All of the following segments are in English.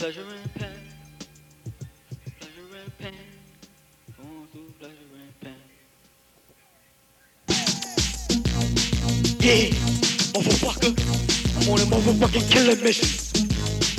Pleasure and pain. Pleasure and pain. Going through pleasure and pain. Yeah, motherfucker. I'm on a motherfucking killing mission.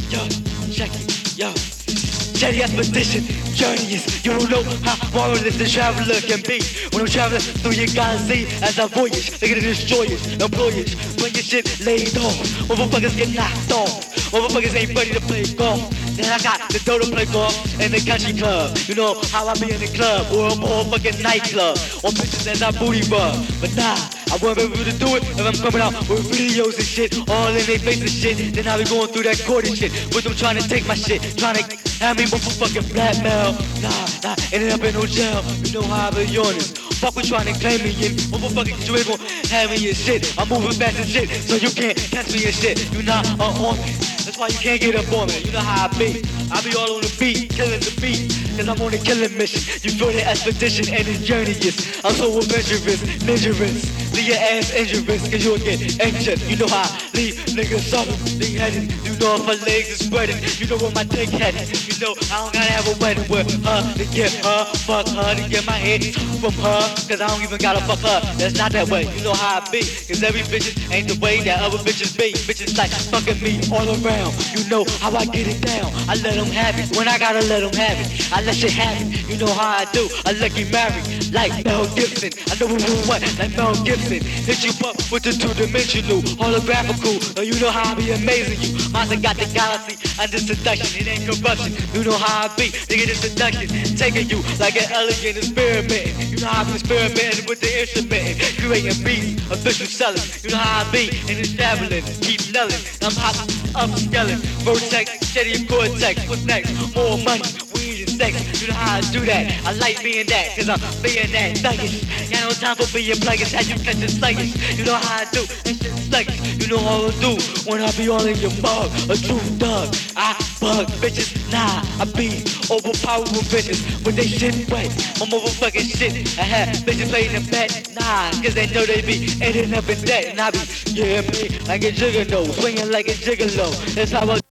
Yo, check it, yo. Steady expedition, journeys. You don't know how marvelous the traveler can be. When I'm traveling through your galaxy as I voyage, look at the destroyers, employers, when your shit laid off. Motherfuckers get knocked off. Motherfuckers ain't ready to play golf. Then I got the dough to play golf in the country club. You know how I be in the club or a motherfucking nightclub. Or bitches and I booty rub. But nah, I won't be able to do it if I'm coming out with videos and shit. All in their face and shit. Then I be going through that court and shit. With them trying to take my shit. Trying to have me motherfucking blackmail. Nah, nah, ended up in no jail. You know how I be on. Fuck with trying to claim me in motherfucking you ain't gon' have me in shit. I'm moving fast and shit, so you can't catch me in shit. You're not on me. That's why you can't get up on me. You know how I be. I be all on the beat, killing the beat. Cause I'm on a killing mission. You feel the expedition and the journey is. I'm so adventurous, dangerous. Leave your ass injurious, cause you'll get injured. You know how I leave niggas suffer, they headed. You know if my legs is spreading. You know where my dick headed. You know I don't gotta have a wedding with her to get her, fuck her, to get my head from her. Cause I don't even gotta fuck her. That's not that way. You know how I be. Cause every bitch ain't the way that other bitches be. Bitches like fucking me all around. You know how I get it down. I let them have it when I gotta let them have it. I let shit happen. You know how I do. I let you marry like Mel Gibson. I know who what like Mel Gibson. Hit you up with the two-dimensional holographical. Now you know how I be amazing you. Monster got the galaxy under seduction. It ain't corruption. You know how I be. Nigga, this seduction. Taking you like an elegant experiment. You know how I be experimenting with the instrument. Creating beats, official selling. You know how I be. And it's traveling. Keep yelling. I'm hot, upscaling. Vertex, steady cortex. What's next? More money. Weed and sex. You know how I do that. I like being that. Cause I'm being that thuggish. Got no time for being pluggish. How you catch it sluggish. You know how I do. That shit sluggish. Know how I do. When I be all in your mug. A true thug. I bug bitches. Nah, I be overpowered with bitches. With they shit wet. My motherfucking shit. I have bitches playing the bet. Nah, cause they know they be ending up in debt. And I be, yeah, me, like a gigolo. Swinging like a gigolo. That's how I